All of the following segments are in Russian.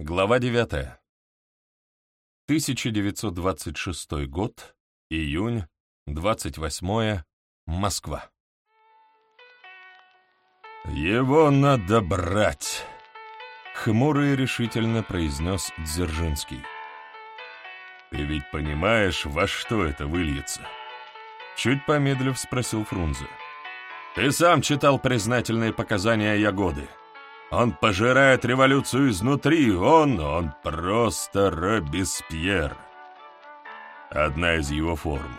Глава 9. 1926 год, июнь, 28 Москва. «Его надо брать!» — хмуро и решительно произнес Дзержинский. «Ты ведь понимаешь, во что это выльется?» Чуть помедлив спросил Фрунзе. «Ты сам читал признательные показания Ягоды. Он пожирает революцию изнутри, он, он просто Робеспьер. Одна из его форм.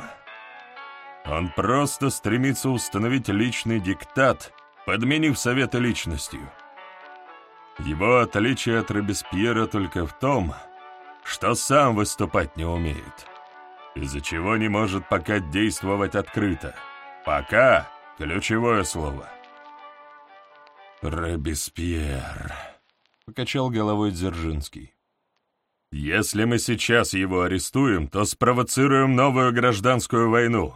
Он просто стремится установить личный диктат, подменив советы личностью. Его отличие от Робеспьера только в том, что сам выступать не умеет, из-за чего не может пока действовать открыто. Пока — ключевое слово — «Робеспьер», — покачал головой Дзержинский. «Если мы сейчас его арестуем, то спровоцируем новую гражданскую войну,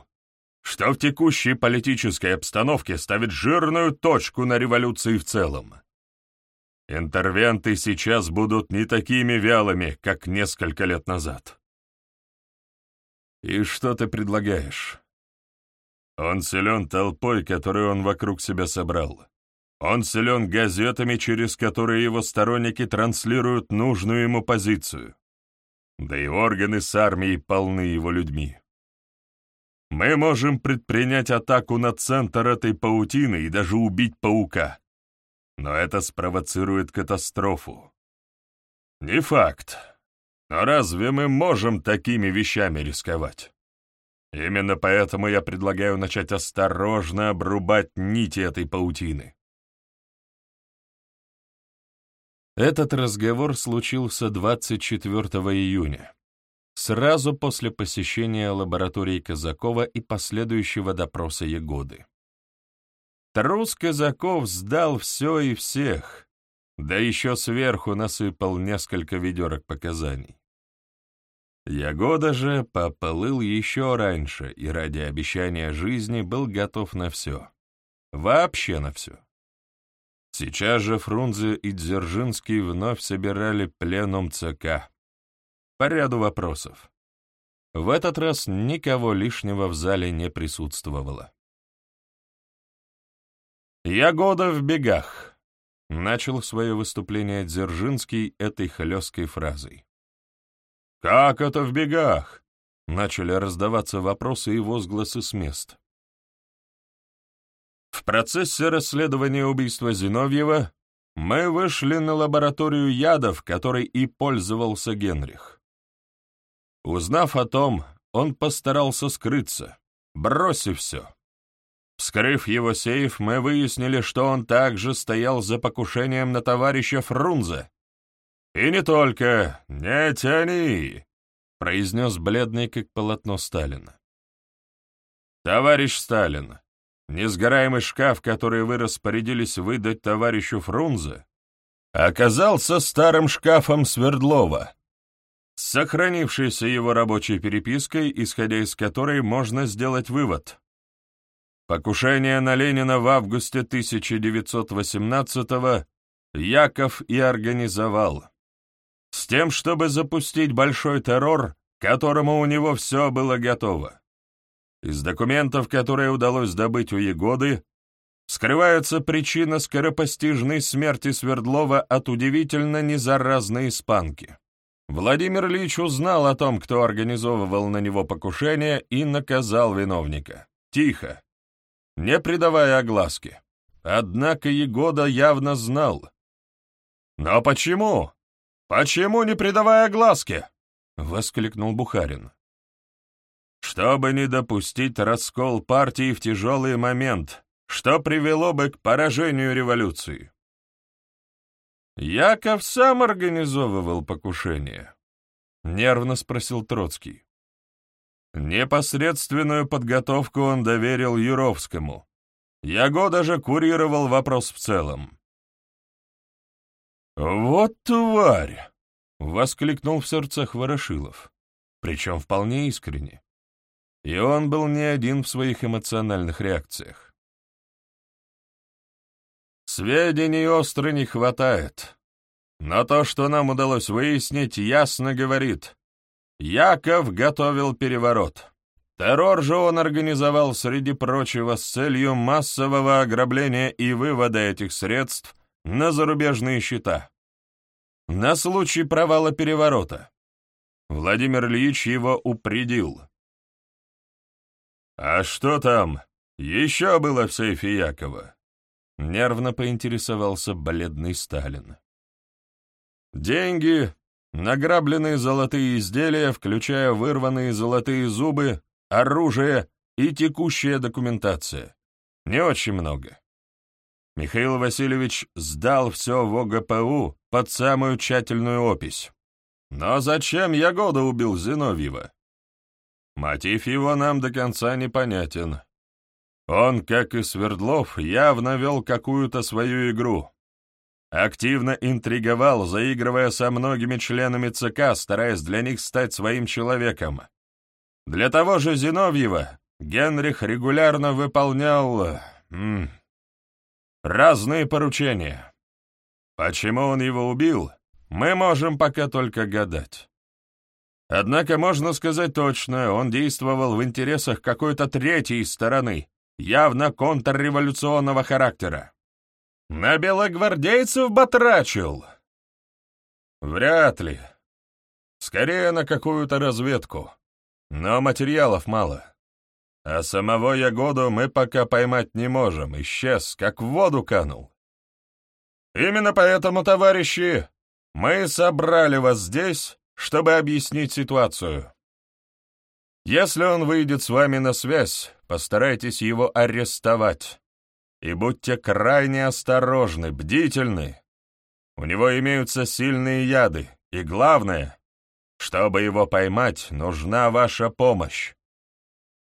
что в текущей политической обстановке ставит жирную точку на революции в целом. Интервенты сейчас будут не такими вялыми, как несколько лет назад». «И что ты предлагаешь?» «Он силен толпой, которую он вокруг себя собрал». Он силен газетами, через которые его сторонники транслируют нужную ему позицию. Да и органы с армией полны его людьми. Мы можем предпринять атаку на центр этой паутины и даже убить паука. Но это спровоцирует катастрофу. Не факт. Но разве мы можем такими вещами рисковать? Именно поэтому я предлагаю начать осторожно обрубать нити этой паутины. Этот разговор случился 24 июня, сразу после посещения лаборатории Казакова и последующего допроса Егоды. Трус Казаков сдал все и всех, да еще сверху насыпал несколько ведерок показаний. Ягода же попылыл еще раньше и ради обещания жизни был готов на все. Вообще на все. Сейчас же Фрунзе и Дзержинский вновь собирали пленум ЦК. По ряду вопросов. В этот раз никого лишнего в зале не присутствовало. «Я года в бегах», — начал свое выступление Дзержинский этой хлесткой фразой. «Как это в бегах?» — начали раздаваться вопросы и возгласы с мест. В процессе расследования убийства Зиновьева мы вышли на лабораторию ядов, которой и пользовался Генрих. Узнав о том, он постарался скрыться, бросив все. Вскрыв его сейф, мы выяснили, что он также стоял за покушением на товарища Фрунзе. «И не только, не тяни!» — произнес бледный, как полотно Сталина. «Товарищ Сталин, Несгораемый шкаф, который вы распорядились выдать товарищу Фрунзе, оказался старым шкафом Свердлова, сохранившейся его рабочей перепиской, исходя из которой можно сделать вывод. Покушение на Ленина в августе 1918-го Яков и организовал. С тем, чтобы запустить большой террор, которому у него все было готово. Из документов, которые удалось добыть у Егоды, скрывается причина скоропостижной смерти Свердлова от удивительно незаразной испанки. Владимир Ильич узнал о том, кто организовывал на него покушение, и наказал виновника. Тихо, не придавая огласки. Однако Егода явно знал. «Но почему? Почему не придавая огласки?» — воскликнул Бухарин чтобы не допустить раскол партии в тяжелый момент, что привело бы к поражению революции. Яков сам организовывал покушение, — нервно спросил Троцкий. Непосредственную подготовку он доверил Юровскому. Яго даже курировал вопрос в целом. «Вот тварь!» — воскликнул в сердцах Ворошилов, причем вполне искренне. И он был не один в своих эмоциональных реакциях. «Сведений остро не хватает. но то, что нам удалось выяснить, ясно говорит. Яков готовил переворот. Террор же он организовал, среди прочего, с целью массового ограбления и вывода этих средств на зарубежные счета. На случай провала переворота. Владимир Ильич его упредил. «А что там еще было в сейфе Якова?» — нервно поинтересовался бледный Сталин. «Деньги, награбленные золотые изделия, включая вырванные золотые зубы, оружие и текущая документация. Не очень много. Михаил Васильевич сдал все в ОГПУ под самую тщательную опись. Но зачем Ягода убил Зиновьева? Мотив его нам до конца непонятен. Он, как и Свердлов, явно вел какую-то свою игру. Активно интриговал, заигрывая со многими членами ЦК, стараясь для них стать своим человеком. Для того же Зиновьева Генрих регулярно выполнял... М, разные поручения. Почему он его убил, мы можем пока только гадать. Однако можно сказать точно, он действовал в интересах какой-то третьей стороны, явно контрреволюционного характера. На белогвардейцев батрачил? Вряд ли. Скорее на какую-то разведку. Но материалов мало. А самого Ягоду мы пока поймать не можем, исчез, как в воду канул. Именно поэтому, товарищи, мы собрали вас здесь, чтобы объяснить ситуацию. Если он выйдет с вами на связь, постарайтесь его арестовать. И будьте крайне осторожны, бдительны. У него имеются сильные яды, и главное, чтобы его поймать, нужна ваша помощь.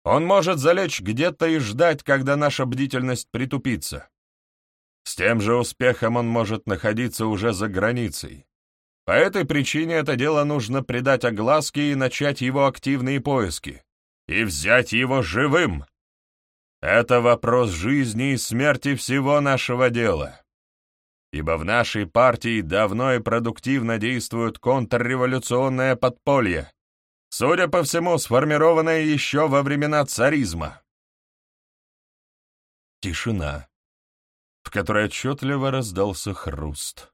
Он может залечь где-то и ждать, когда наша бдительность притупится. С тем же успехом он может находиться уже за границей. По этой причине это дело нужно придать огласке и начать его активные поиски. И взять его живым. Это вопрос жизни и смерти всего нашего дела ибо в нашей партии давно и продуктивно действует контрреволюционное подполье, судя по всему, сформированное еще во времена царизма. Тишина, в которой отчетливо раздался хруст.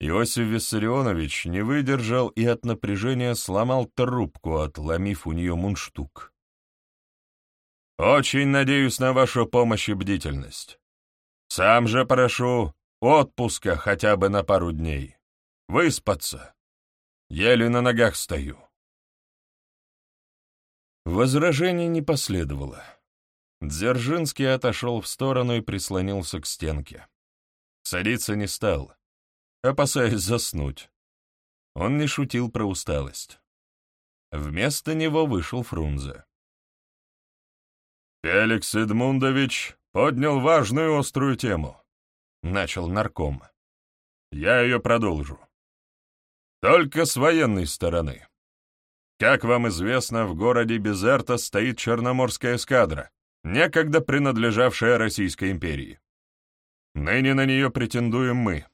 Иосиф Виссарионович не выдержал и от напряжения сломал трубку, отломив у нее мундштук. «Очень надеюсь на вашу помощь и бдительность. Сам же прошу Отпуска хотя бы на пару дней. Выспаться. Еле на ногах стою. Возражений не последовало. Дзержинский отошел в сторону и прислонился к стенке. Садиться не стал, опасаясь заснуть. Он не шутил про усталость. Вместо него вышел Фрунзе. «Феликс Эдмундович поднял важную острую тему. — начал нарком. «Я ее продолжу. Только с военной стороны. Как вам известно, в городе Безерта стоит Черноморская эскадра, некогда принадлежавшая Российской империи. Ныне на нее претендуем мы.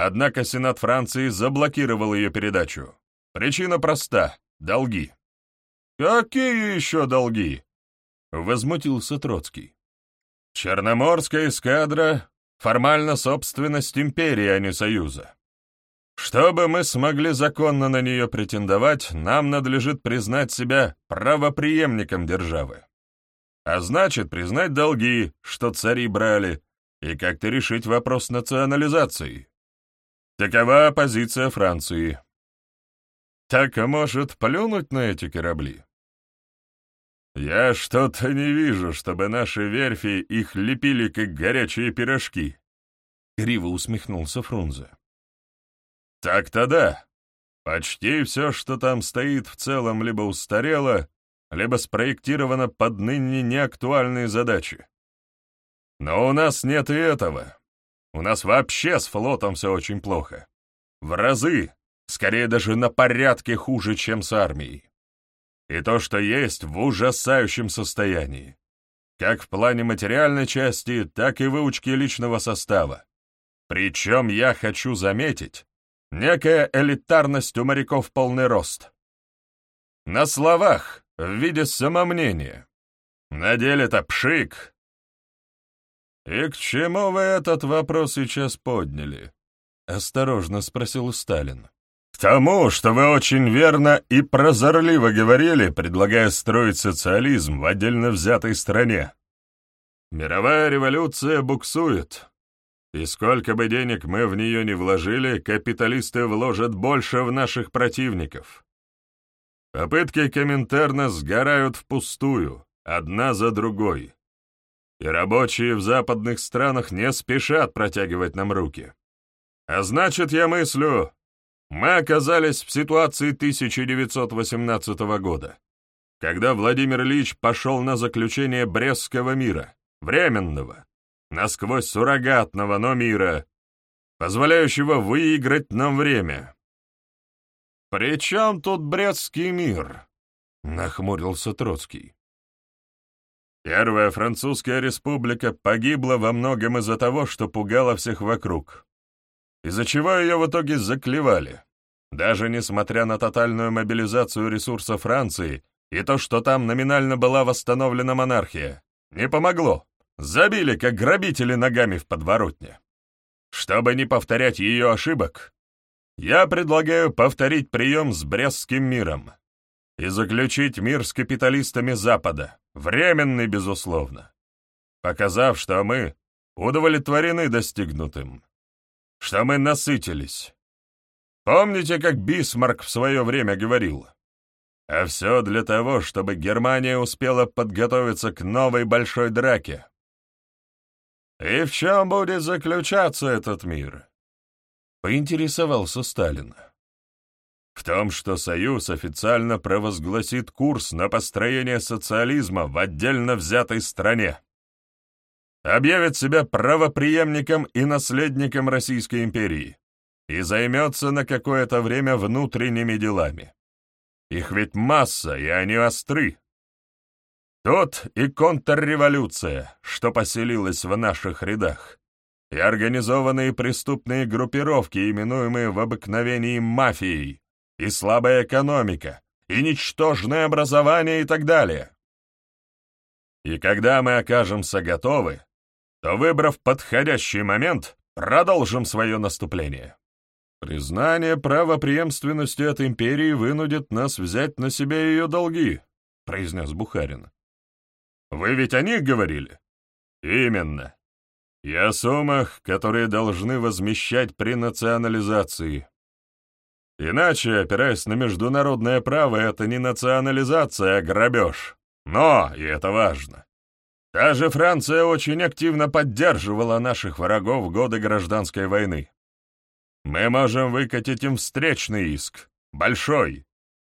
Однако Сенат Франции заблокировал ее передачу. Причина проста — долги. «Какие еще долги?» — возмутился Троцкий. Черноморская эскадра Формально собственность империи, а не союза. Чтобы мы смогли законно на нее претендовать, нам надлежит признать себя правоприемником державы. А значит, признать долги, что цари брали, и как-то решить вопрос национализации. Такова позиция Франции. Так, может, плюнуть на эти корабли? «Я что-то не вижу, чтобы наши верфи их лепили, как горячие пирожки», — криво усмехнулся Фрунзе. «Так-то да. Почти все, что там стоит, в целом либо устарело, либо спроектировано под ныне неактуальные задачи. Но у нас нет и этого. У нас вообще с флотом все очень плохо. В разы, скорее даже на порядке хуже, чем с армией и то, что есть, в ужасающем состоянии. Как в плане материальной части, так и выучки личного состава. Причем я хочу заметить, некая элитарность у моряков полный рост. На словах, в виде самомнения. На деле-то пшик. «И к чему вы этот вопрос сейчас подняли?» — осторожно спросил Сталин. «К тому, что вы очень верно и прозорливо говорили, предлагая строить социализм в отдельно взятой стране. Мировая революция буксует, и сколько бы денег мы в нее не вложили, капиталисты вложат больше в наших противников. Попытки Коминтерна сгорают впустую, одна за другой. И рабочие в западных странах не спешат протягивать нам руки. А значит, я мыслю, мы оказались в ситуации 1918 года, когда Владимир Ильич пошел на заключение Брестского мира, временного, насквозь суррогатного, но мира, позволяющего выиграть нам время. «При чем тут Брестский мир?» — нахмурился Троцкий. Первая французская республика погибла во многом из-за того, что пугала всех вокруг, из-за чего ее в итоге заклевали. Даже несмотря на тотальную мобилизацию ресурсов Франции и то, что там номинально была восстановлена монархия, не помогло. Забили, как грабители ногами в подворотне. Чтобы не повторять ее ошибок, я предлагаю повторить прием с Брестским миром и заключить мир с капиталистами Запада, временный, безусловно, показав, что мы удовлетворены достигнутым, что мы насытились. Помните, как Бисмарк в свое время говорил? А все для того, чтобы Германия успела подготовиться к новой большой драке. И в чем будет заключаться этот мир? — поинтересовался Сталин. «В том, что Союз официально провозгласит курс на построение социализма в отдельно взятой стране. Объявит себя правопреемником и наследником Российской империи и займется на какое-то время внутренними делами. Их ведь масса, и они остры. Тут и контрреволюция, что поселилась в наших рядах и организованные преступные группировки, именуемые в обыкновении мафией, и слабая экономика, и ничтожное образование и так далее. И когда мы окажемся готовы, то, выбрав подходящий момент, продолжим свое наступление. Признание правопреемственности от империи вынудит нас взять на себя ее долги, произнес Бухарин. Вы ведь о них говорили? Именно и о суммах, которые должны возмещать при национализации. Иначе, опираясь на международное право, это не национализация, а грабеж. Но, и это важно, та же Франция очень активно поддерживала наших врагов в годы гражданской войны. Мы можем выкатить им встречный иск, большой,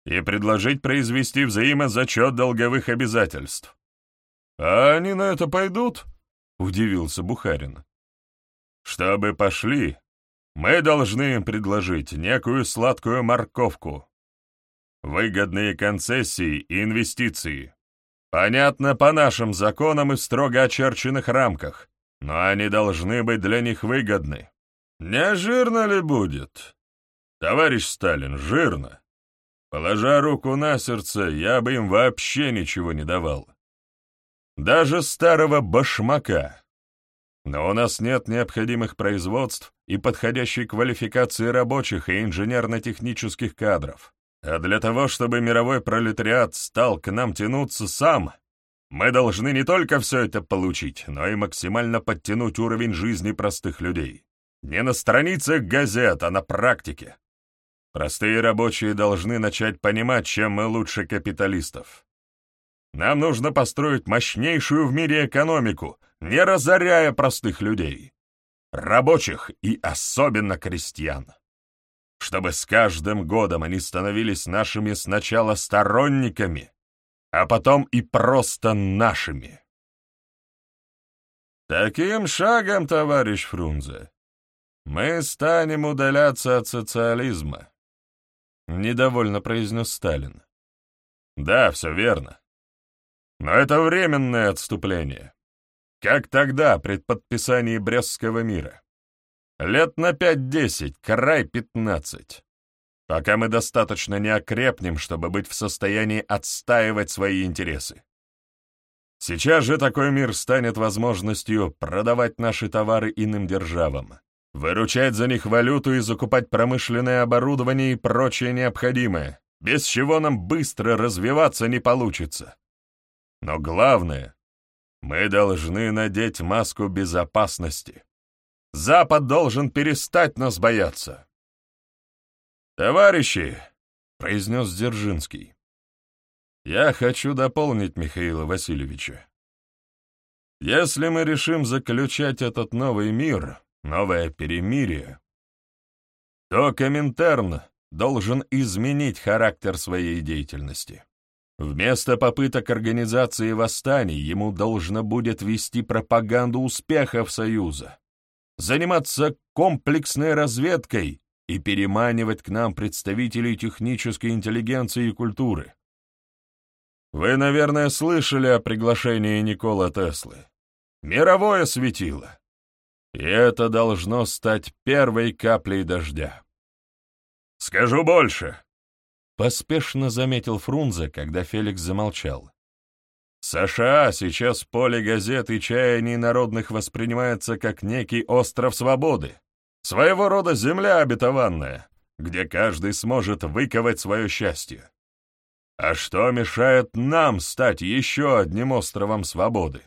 и предложить произвести взаимозачет долговых обязательств. А они на это пойдут? — удивился Бухарин. «Чтобы пошли, мы должны им предложить некую сладкую морковку. Выгодные концессии и инвестиции. Понятно по нашим законам и строго очерченных рамках, но они должны быть для них выгодны. Не жирно ли будет? Товарищ Сталин, жирно. Положа руку на сердце, я бы им вообще ничего не давал. Даже старого башмака. Но у нас нет необходимых производств и подходящей квалификации рабочих и инженерно-технических кадров. А для того, чтобы мировой пролетариат стал к нам тянуться сам, мы должны не только все это получить, но и максимально подтянуть уровень жизни простых людей. Не на страницах газет, а на практике. Простые рабочие должны начать понимать, чем мы лучше капиталистов. Нам нужно построить мощнейшую в мире экономику, не разоряя простых людей, рабочих и особенно крестьян. Чтобы с каждым годом они становились нашими сначала сторонниками, а потом и просто нашими. Таким шагом, товарищ Фрунзе, мы станем удаляться от социализма, — недовольно произнес Сталин. Да, все верно. Но это временное отступление. Как тогда, при подписании Брестского мира. Лет на пять-десять, край пятнадцать. Пока мы достаточно не окрепнем, чтобы быть в состоянии отстаивать свои интересы. Сейчас же такой мир станет возможностью продавать наши товары иным державам, выручать за них валюту и закупать промышленное оборудование и прочее необходимое, без чего нам быстро развиваться не получится. Но главное, мы должны надеть маску безопасности. Запад должен перестать нас бояться. «Товарищи!» — произнес Дзержинский. «Я хочу дополнить Михаила Васильевича. Если мы решим заключать этот новый мир, новое перемирие, то Коминтерн должен изменить характер своей деятельности. Вместо попыток организации восстаний ему должно будет вести пропаганду успехов Союза, заниматься комплексной разведкой и переманивать к нам представителей технической интеллигенции и культуры. Вы, наверное, слышали о приглашении Никола Теслы. Мировое светило. И это должно стать первой каплей дождя. Скажу больше. Поспешно заметил Фрунзе, когда Феликс замолчал. США сейчас поле газет и чаяний народных воспринимается как некий остров свободы, своего рода земля обетованная, где каждый сможет выковать свое счастье. А что мешает нам стать еще одним островом свободы?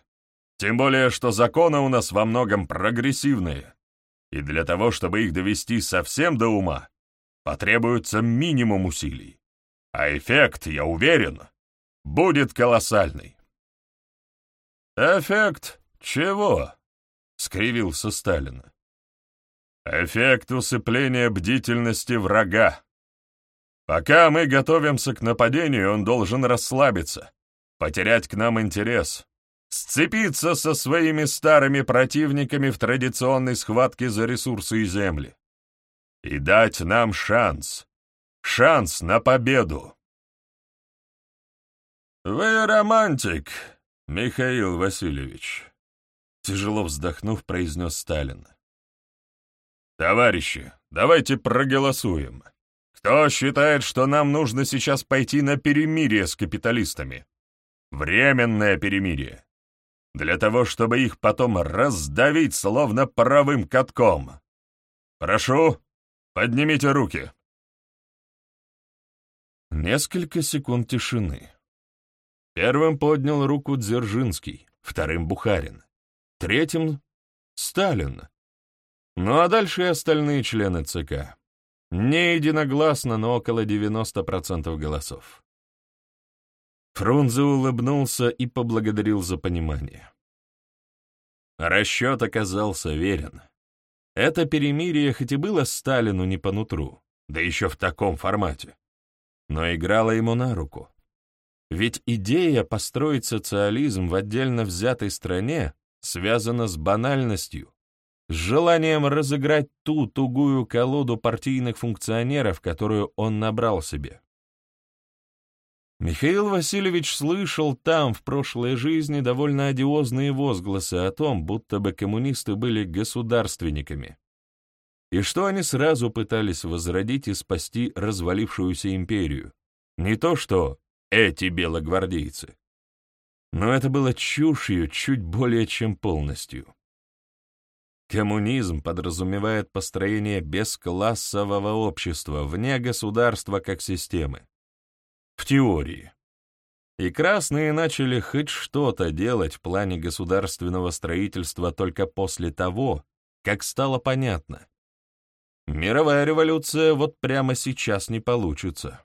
Тем более, что законы у нас во многом прогрессивные, и для того, чтобы их довести совсем до ума, потребуется минимум усилий. А эффект, я уверен, будет колоссальный. «Эффект чего?» — скривился Сталин. «Эффект усыпления бдительности врага. Пока мы готовимся к нападению, он должен расслабиться, потерять к нам интерес, сцепиться со своими старыми противниками в традиционной схватке за ресурсы и земли и дать нам шанс, шанс на победу. «Вы романтик, Михаил Васильевич», — тяжело вздохнув, произнес Сталин. «Товарищи, давайте проголосуем. Кто считает, что нам нужно сейчас пойти на перемирие с капиталистами? Временное перемирие. Для того, чтобы их потом раздавить словно паровым катком. Прошу, поднимите руки». Несколько секунд тишины. Первым поднял руку Дзержинский, вторым — Бухарин, третьим — Сталин. Ну а дальше и остальные члены ЦК. Не единогласно, но около 90% голосов. Фрунзе улыбнулся и поблагодарил за понимание. Расчет оказался верен. Это перемирие хоть и было Сталину не по нутру, да еще в таком формате, но играло ему на руку. Ведь идея построить социализм в отдельно взятой стране связана с банальностью, с желанием разыграть ту тугую колоду партийных функционеров, которую он набрал себе. Михаил Васильевич слышал там, в прошлой жизни, довольно одиозные возгласы о том, будто бы коммунисты были государственниками, и что они сразу пытались возродить и спасти развалившуюся империю. Не то что эти белогвардейцы. Но это было чушью чуть более чем полностью. Коммунизм подразумевает построение бесклассового общества вне государства как системы. В теории. И красные начали хоть что-то делать в плане государственного строительства только после того, как стало понятно. Мировая революция вот прямо сейчас не получится.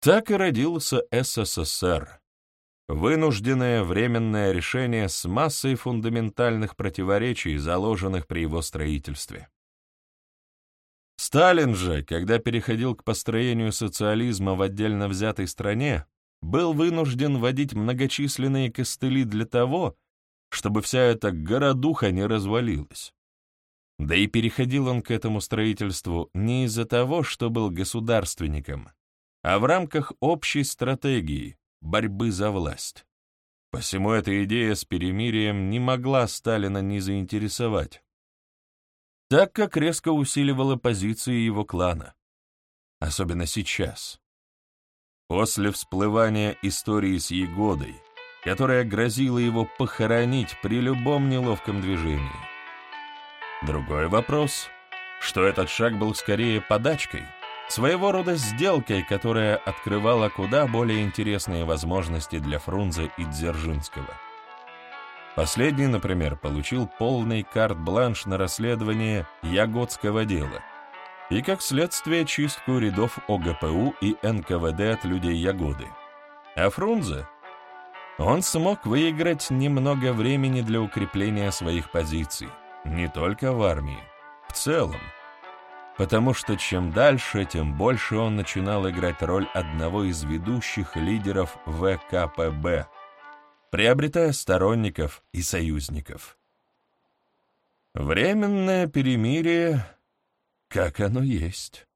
Так и родился СССР. Вынужденное временное решение с массой фундаментальных противоречий, заложенных при его строительстве. Сталин же, когда переходил к построению социализма в отдельно взятой стране, был вынужден вводить многочисленные костыли для того, чтобы вся эта городуха не развалилась. Да и переходил он к этому строительству не из-за того, что был государственником, а в рамках общей стратегии борьбы за власть. Посему эта идея с перемирием не могла Сталина не заинтересовать. так как резко усиливало позиции его клана. Особенно сейчас. После всплывания истории с Егодой, которая грозила его похоронить при любом неловком движении. Другой вопрос, что этот шаг был скорее подачкой, своего рода сделкой, которая открывала куда более интересные возможности для Фрунзе и Дзержинского. Последний, например, получил полный карт-бланш на расследование Ягодского дела и, как следствие, чистку рядов ОГПУ и НКВД от людей Ягоды. А Фрунзе? Он смог выиграть немного времени для укрепления своих позиций, не только в армии, в целом, потому что чем дальше, тем больше он начинал играть роль одного из ведущих лидеров ВКПБ, приобретая сторонников и союзников. Временное перемирие, как оно есть.